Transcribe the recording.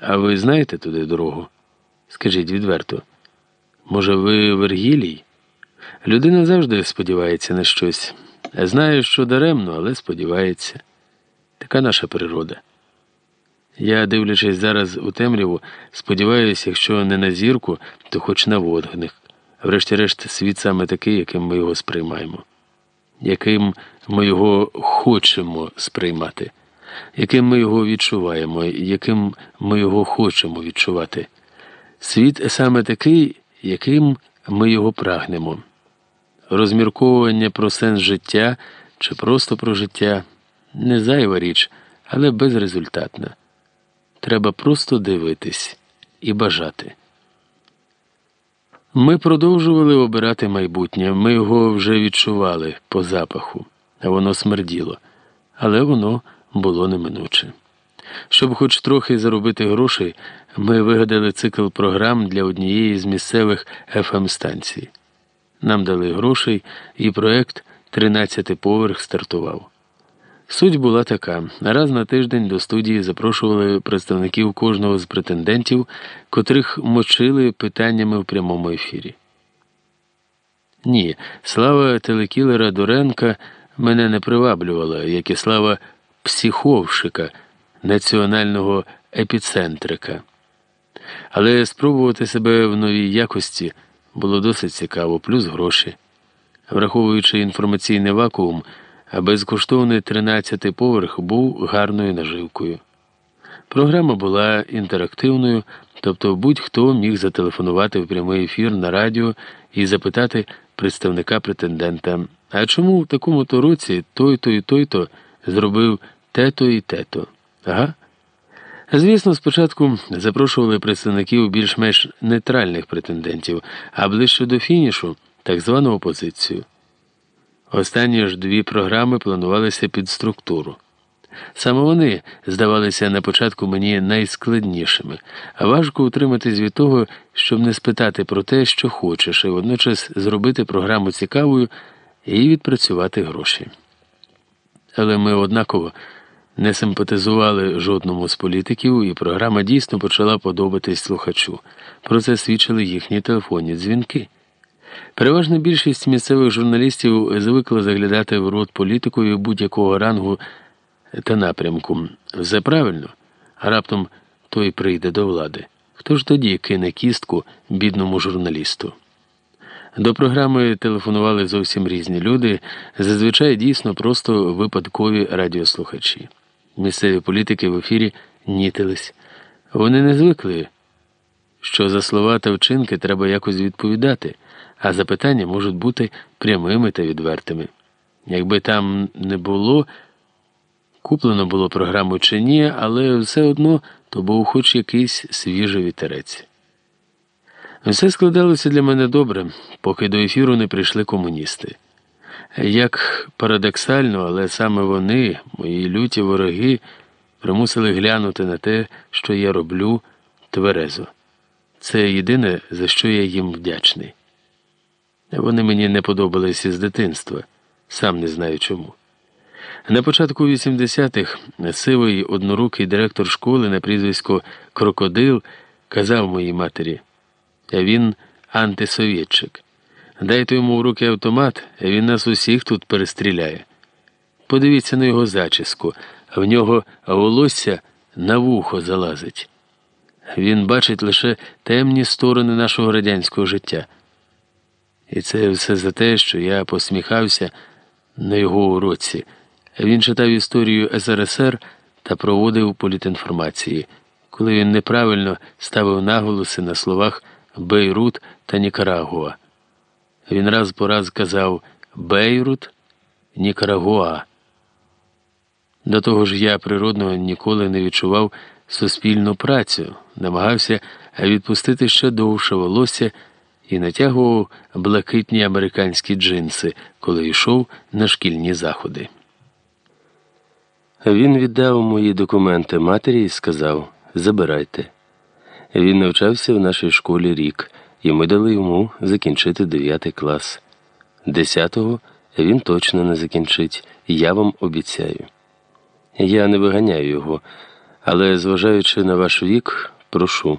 А ви знаєте туди дорогу? Скажіть відверто. Може, ви Вергілій? Людина завжди сподівається на щось. Знає, що даремно, але сподівається. Така наша природа. Я, дивлячись зараз у темряву, сподіваюся, якщо не на зірку, то хоч на вогник. Врешті-решт, світ саме такий, яким ми його сприймаємо, яким ми його хочемо сприймати, яким ми його відчуваємо, яким ми його хочемо відчувати. Світ саме такий, яким ми його прагнемо. Розмірковування про сенс життя чи просто про життя не зайва річ, але безрезультатна. Треба просто дивитись і бажати. Ми продовжували обирати майбутнє, ми його вже відчували по запаху, а воно смерділо, але воно було неминуче. Щоб хоч трохи заробити грошей, ми вигадали цикл програм для однієї з місцевих fm станцій Нам дали грошей, і проект «13 поверх стартував. Суть була така: раз на тиждень до студії запрошували представників кожного з претендентів, котрих мочили питаннями в прямому ефірі. Ні, слава телекілера Дуренка мене не приваблювала, як і слава психовшика, національного епіцентрика. Але спробувати себе в новій якості було досить цікаво, плюс гроші. Враховуючи інформаційний вакуум безкоштовний 13-й поверх був гарною наживкою. Програма була інтерактивною, тобто будь-хто міг зателефонувати в прямий ефір на радіо і запитати представника претендента, а чому в такому-то році той-то і той-то зробив те-то і те-то? Ага. Звісно, спочатку запрошували представників більш-менш нейтральних претендентів, а ближче до фінішу так звану опозицію. Останні ж дві програми планувалися під структуру. Саме вони здавалися на початку мені найскладнішими, а важко утриматись від того, щоб не спитати про те, що хочеш, і водночас зробити програму цікавою і відпрацювати гроші. Але ми однаково не симпатизували жодному з політиків, і програма дійсно почала подобатись слухачу. Про це свідчили їхні телефонні дзвінки. Переважна більшість місцевих журналістів звикла заглядати в рот політикою будь-якого рангу та напрямку. Все правильно, а раптом той прийде до влади. Хто ж тоді кине кістку бідному журналісту? До програми телефонували зовсім різні люди, зазвичай дійсно просто випадкові радіослухачі. Місцеві політики в ефірі нітились. Вони не звикли, що за слова та вчинки треба якось відповідати а запитання можуть бути прямими та відвертими. Якби там не було, куплено було програму чи ні, але все одно то був хоч якийсь свіжий вітерець. Все складалося для мене добре, поки до ефіру не прийшли комуністи. Як парадоксально, але саме вони, мої люті вороги, примусили глянути на те, що я роблю тверезо. Це єдине, за що я їм вдячний. Вони мені не подобалися з дитинства, сам не знаю чому. На початку 80-х сивий однорукий директор школи на прізвисько Крокодил казав моїй матері, він антисовєтчик. Дайте йому в руки автомат, він нас усіх тут перестріляє. Подивіться на його зачіску, в нього волосся на вухо залазить. Він бачить лише темні сторони нашого радянського життя. І це все за те, що я посміхався на його уроці. Він читав історію СРСР та проводив політінформації, коли він неправильно ставив наголоси на словах Бейрут та Нікарагуа. Він раз по раз казав Бейрут, Нікарагуа. До того ж, я природно ніколи не відчував суспільну працю, намагався відпустити ще довше волосся і натягував блакитні американські джинси, коли йшов на шкільні заходи. Він віддав мої документи матері і сказав Забирайте. Він навчався в нашій школі рік, і ми дали йому закінчити 9 клас. Десятого він точно не закінчить, я вам обіцяю. Я не виганяю його, Але, зважаючи на ваш вік, прошу.